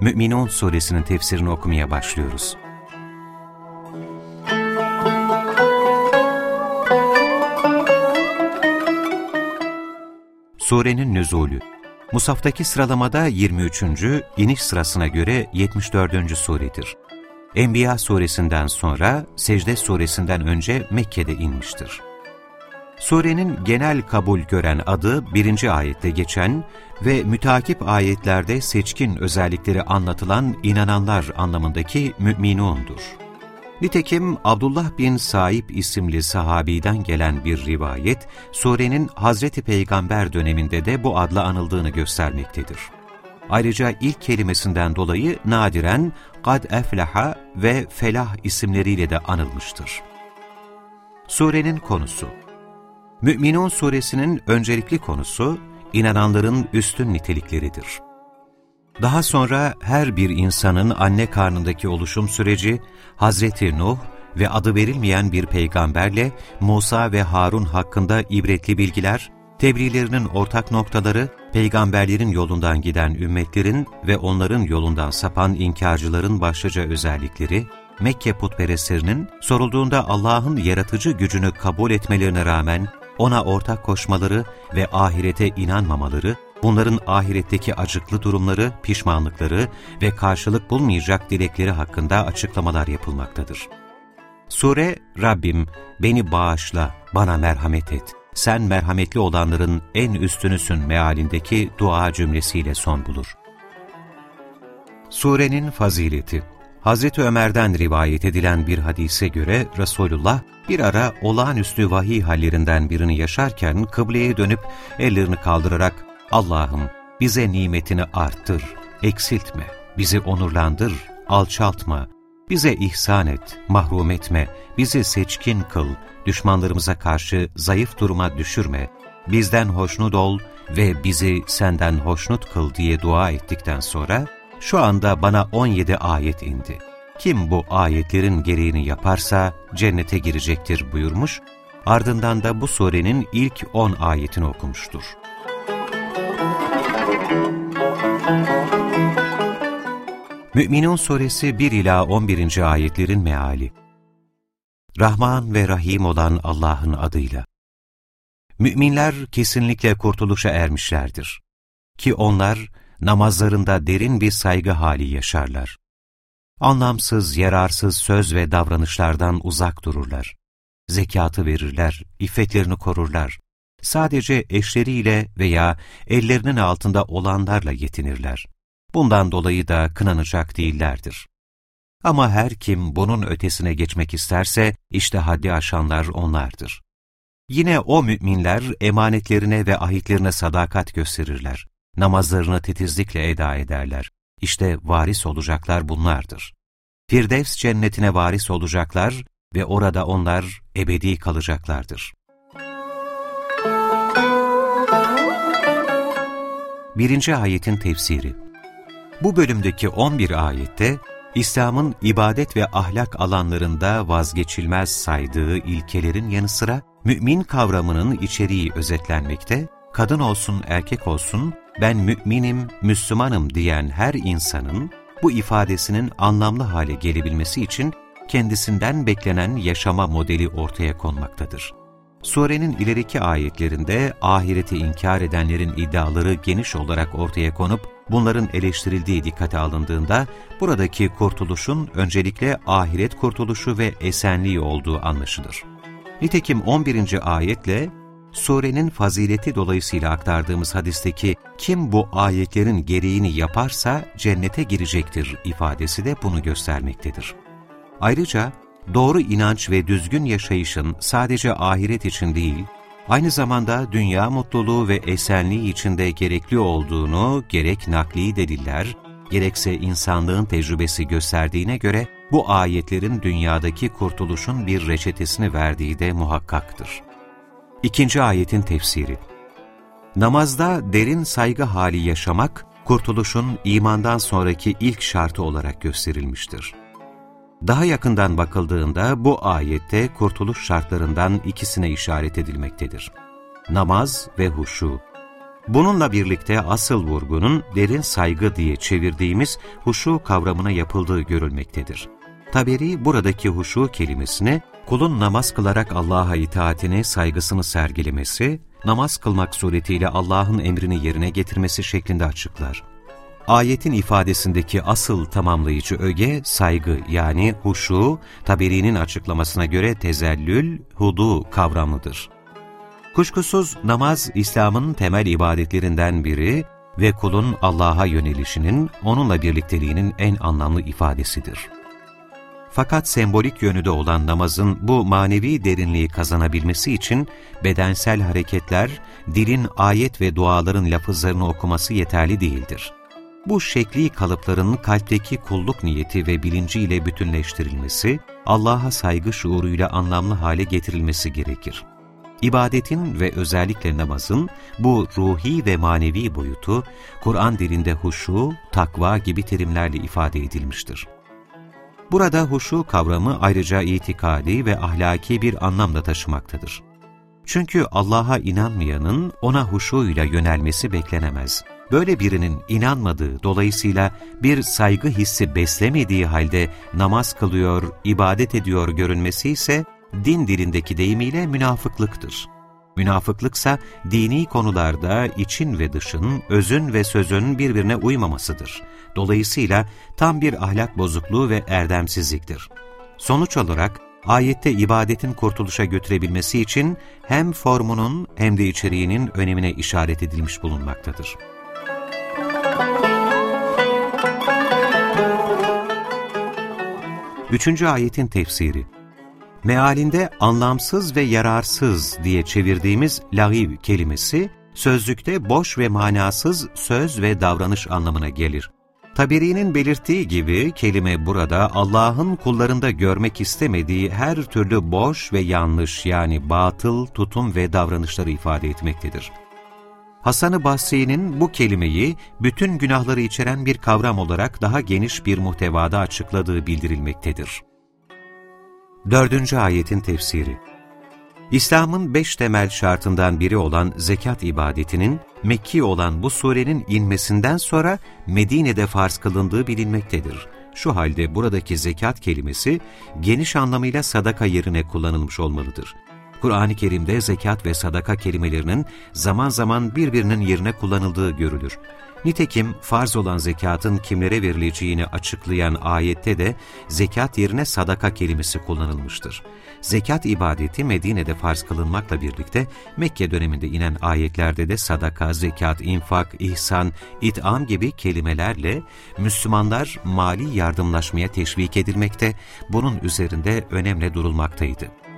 Mü'minun suresinin tefsirini okumaya başlıyoruz. Surenin nüzulü Musaftaki sıralamada 23. iniş sırasına göre 74. suredir. Enbiya suresinden sonra Secde suresinden önce Mekke'de inmiştir. Surenin genel kabul gören adı birinci ayette geçen ve mütakip ayetlerde seçkin özellikleri anlatılan inananlar anlamındaki müminundur. Nitekim Abdullah bin Saib isimli sahabiden gelen bir rivayet, surenin Hazreti Peygamber döneminde de bu adla anıldığını göstermektedir. Ayrıca ilk kelimesinden dolayı nadiren kad eflaha ve felah isimleriyle de anılmıştır. Surenin konusu Mü'minun suresinin öncelikli konusu, inananların üstün nitelikleridir. Daha sonra her bir insanın anne karnındaki oluşum süreci, Hazreti Nuh ve adı verilmeyen bir peygamberle Musa ve Harun hakkında ibretli bilgiler, tebliğlerinin ortak noktaları, peygamberlerin yolundan giden ümmetlerin ve onların yolundan sapan inkarcıların başlıca özellikleri, Mekke putperestlerinin sorulduğunda Allah'ın yaratıcı gücünü kabul etmelerine rağmen ona ortak koşmaları ve ahirete inanmamaları, bunların ahiretteki acıklı durumları, pişmanlıkları ve karşılık bulmayacak dilekleri hakkında açıklamalar yapılmaktadır. Sure, Rabbim beni bağışla, bana merhamet et, sen merhametli olanların en üstünüsün mealindeki dua cümlesiyle son bulur. Surenin fazileti Hazreti Ömer'den rivayet edilen bir hadise göre Resulullah bir ara olağanüstü vahiy hallerinden birini yaşarken kıbleye dönüp ellerini kaldırarak Allah'ım bize nimetini arttır, eksiltme, bizi onurlandır, alçaltma, bize ihsan et, mahrum etme, bizi seçkin kıl, düşmanlarımıza karşı zayıf duruma düşürme, bizden hoşnut ol ve bizi senden hoşnut kıl diye dua ettikten sonra, şu anda bana 17 ayet indi. Kim bu ayetlerin gereğini yaparsa cennete girecektir buyurmuş, ardından da bu surenin ilk 10 ayetini okumuştur. Mü'minun suresi 1 ila 11. ayetlerin meali. Rahman ve Rahim olan Allah'ın adıyla. Müminler kesinlikle kurtuluşa ermişlerdir. Ki onlar namazlarında derin bir saygı hali yaşarlar. Anlamsız, yararsız söz ve davranışlardan uzak dururlar. Zekatı verirler, iffetlerini korurlar. Sadece eşleriyle veya ellerinin altında olanlarla yetinirler. Bundan dolayı da kınanacak değillerdir. Ama her kim bunun ötesine geçmek isterse, işte haddi aşanlar onlardır. Yine o müminler emanetlerine ve ahitlerine sadakat gösterirler namazlarını titizlikle eda ederler. İşte varis olacaklar bunlardır. Firdevs cennetine varis olacaklar ve orada onlar ebedi kalacaklardır. Birinci ayetin tefsiri Bu bölümdeki 11 ayette, İslam'ın ibadet ve ahlak alanlarında vazgeçilmez saydığı ilkelerin yanı sıra, mümin kavramının içeriği özetlenmekte, kadın olsun erkek olsun ben müminim, Müslümanım diyen her insanın bu ifadesinin anlamlı hale gelebilmesi için kendisinden beklenen yaşama modeli ortaya konmaktadır. Surenin ileriki ayetlerinde ahireti inkar edenlerin iddiaları geniş olarak ortaya konup bunların eleştirildiği dikkate alındığında buradaki kurtuluşun öncelikle ahiret kurtuluşu ve esenliği olduğu anlaşılır. Nitekim 11. ayetle surenin fazileti dolayısıyla aktardığımız hadisteki kim bu ayetlerin gereğini yaparsa cennete girecektir ifadesi de bunu göstermektedir. Ayrıca doğru inanç ve düzgün yaşayışın sadece ahiret için değil, aynı zamanda dünya mutluluğu ve esenliği içinde gerekli olduğunu gerek nakli deliller, gerekse insanlığın tecrübesi gösterdiğine göre bu ayetlerin dünyadaki kurtuluşun bir reçetesini verdiği de muhakkaktır. İkinci ayetin tefsiri Namazda derin saygı hali yaşamak, kurtuluşun imandan sonraki ilk şartı olarak gösterilmiştir. Daha yakından bakıldığında bu ayette kurtuluş şartlarından ikisine işaret edilmektedir. Namaz ve huşu. Bununla birlikte asıl vurgunun derin saygı diye çevirdiğimiz huşu kavramına yapıldığı görülmektedir. Taberi buradaki huşu kelimesini kulun namaz kılarak Allah'a itaatini, saygısını sergilemesi, namaz kılmak suretiyle Allah'ın emrini yerine getirmesi şeklinde açıklar. Ayetin ifadesindeki asıl tamamlayıcı öge saygı yani huşu, tabirinin açıklamasına göre tezellül, hudu kavramıdır. Kuşkusuz namaz İslam'ın temel ibadetlerinden biri ve kulun Allah'a yönelişinin, onunla birlikteliğinin en anlamlı ifadesidir. Fakat sembolik yönü de olan namazın bu manevi derinliği kazanabilmesi için bedensel hareketler, dilin ayet ve duaların lafızlarını okuması yeterli değildir. Bu şekli kalıpların kalpteki kulluk niyeti ve bilinciyle bütünleştirilmesi, Allah'a saygı şuuruyla anlamlı hale getirilmesi gerekir. İbadetin ve özellikle namazın bu ruhi ve manevi boyutu, Kur'an dilinde huşu, takva gibi terimlerle ifade edilmiştir. Burada huşu kavramı ayrıca itikadi ve ahlaki bir anlamda taşımaktadır. Çünkü Allah'a inanmayanın ona huşuyla yönelmesi beklenemez. Böyle birinin inanmadığı, dolayısıyla bir saygı hissi beslemediği halde namaz kılıyor, ibadet ediyor görünmesi ise din dilindeki deyimiyle münafıklıktır. Münafıklıksa dini konularda için ve dışın, özün ve sözün birbirine uymamasıdır. Dolayısıyla tam bir ahlak bozukluğu ve erdemsizliktir. Sonuç olarak ayette ibadetin kurtuluşa götürebilmesi için hem formunun hem de içeriğinin önemine işaret edilmiş bulunmaktadır. Üçüncü ayetin tefsiri Mealinde anlamsız ve yararsız diye çevirdiğimiz lagiv kelimesi, sözlükte boş ve manasız söz ve davranış anlamına gelir. Taberi'nin belirttiği gibi kelime burada Allah'ın kullarında görmek istemediği her türlü boş ve yanlış yani batıl tutum ve davranışları ifade etmektedir. Hasan-ı Basri'nin bu kelimeyi bütün günahları içeren bir kavram olarak daha geniş bir muhtevada açıkladığı bildirilmektedir. Dördüncü ayetin tefsiri İslam'ın beş temel şartından biri olan zekat ibadetinin Mekki olan bu surenin inmesinden sonra Medine'de farz kılındığı bilinmektedir. Şu halde buradaki zekat kelimesi geniş anlamıyla sadaka yerine kullanılmış olmalıdır. Kur'an-ı Kerim'de zekat ve sadaka kelimelerinin zaman zaman birbirinin yerine kullanıldığı görülür. Nitekim farz olan zekatın kimlere verileceğini açıklayan ayette de zekat yerine sadaka kelimesi kullanılmıştır. Zekat ibadeti Medine'de farz kılınmakla birlikte Mekke döneminde inen ayetlerde de sadaka, zekat, infak, ihsan, it'am gibi kelimelerle Müslümanlar mali yardımlaşmaya teşvik edilmekte, bunun üzerinde önemli durulmaktaydı.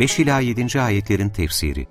5 ila 7. ayetlerin tefsiri.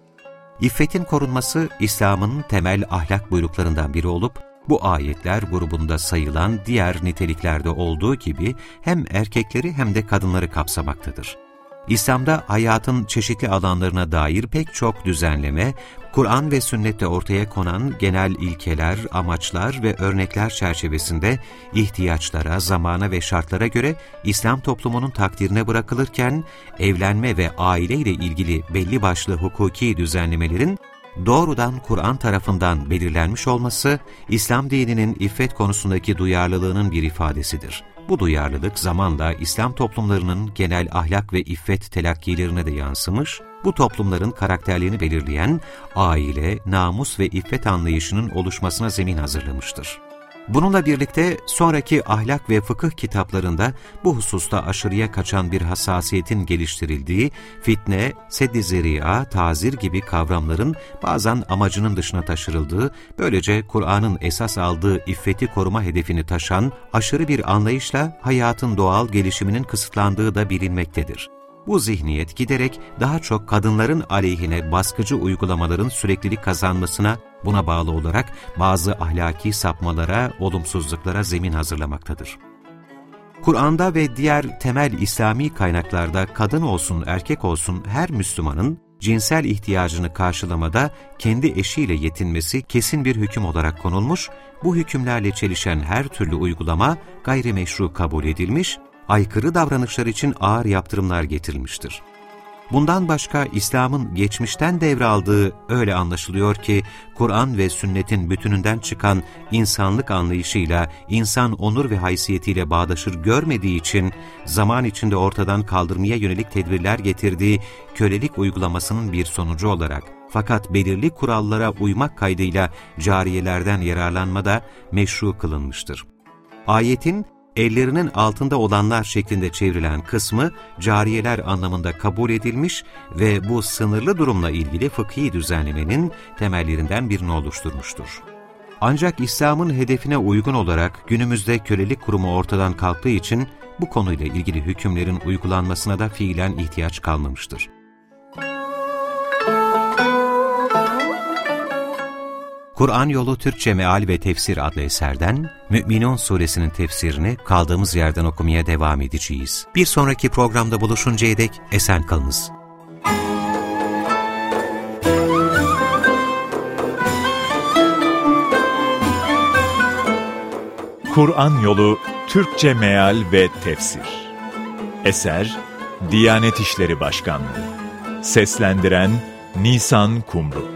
İffetin korunması İslam'ın temel ahlak buyruklarından biri olup bu ayetler grubunda sayılan diğer niteliklerde olduğu gibi hem erkekleri hem de kadınları kapsamaktadır. İslam'da hayatın çeşitli alanlarına dair pek çok düzenleme, Kur'an ve sünnette ortaya konan genel ilkeler, amaçlar ve örnekler çerçevesinde ihtiyaçlara, zamana ve şartlara göre İslam toplumunun takdirine bırakılırken, evlenme ve aile ile ilgili belli başlı hukuki düzenlemelerin doğrudan Kur'an tarafından belirlenmiş olması, İslam dininin iffet konusundaki duyarlılığının bir ifadesidir. Bu duyarlılık zamanla İslam toplumlarının genel ahlak ve iffet telakkilerine de yansımış, bu toplumların karakterlerini belirleyen aile, namus ve iffet anlayışının oluşmasına zemin hazırlamıştır. Bununla birlikte sonraki ahlak ve fıkıh kitaplarında bu hususta aşırıya kaçan bir hassasiyetin geliştirildiği, fitne, seddi zeri'a, tazir gibi kavramların bazen amacının dışına taşırıldığı, böylece Kur'an'ın esas aldığı iffeti koruma hedefini taşan aşırı bir anlayışla hayatın doğal gelişiminin kısıtlandığı da bilinmektedir. Bu zihniyet giderek daha çok kadınların aleyhine baskıcı uygulamaların süreklilik kazanmasına, buna bağlı olarak bazı ahlaki sapmalara, olumsuzluklara zemin hazırlamaktadır. Kur'an'da ve diğer temel İslami kaynaklarda kadın olsun erkek olsun her Müslümanın cinsel ihtiyacını karşılamada kendi eşiyle yetinmesi kesin bir hüküm olarak konulmuş, bu hükümlerle çelişen her türlü uygulama gayrimeşru kabul edilmiş, aykırı davranışlar için ağır yaptırımlar getirilmiştir. Bundan başka İslam'ın geçmişten devraldığı öyle anlaşılıyor ki, Kur'an ve sünnetin bütününden çıkan insanlık anlayışıyla, insan onur ve haysiyetiyle bağdaşır görmediği için, zaman içinde ortadan kaldırmaya yönelik tedbirler getirdiği kölelik uygulamasının bir sonucu olarak, fakat belirli kurallara uymak kaydıyla cariyelerden yararlanma da meşru kılınmıştır. Ayetin ellerinin altında olanlar şeklinde çevrilen kısmı cariyeler anlamında kabul edilmiş ve bu sınırlı durumla ilgili fıkhi düzenlemenin temellerinden birini oluşturmuştur. Ancak İslam'ın hedefine uygun olarak günümüzde kölelik kurumu ortadan kalktığı için bu konuyla ilgili hükümlerin uygulanmasına da fiilen ihtiyaç kalmamıştır. Kur'an Yolu Türkçe Meal ve Tefsir adlı eserden Mü'minun suresinin tefsirini kaldığımız yerden okumaya devam edeceğiz. Bir sonraki programda buluşuncaya dek esen kalınız. Kur'an Yolu Türkçe Meal ve Tefsir Eser Diyanet İşleri Başkanlığı Seslendiren Nisan Kumru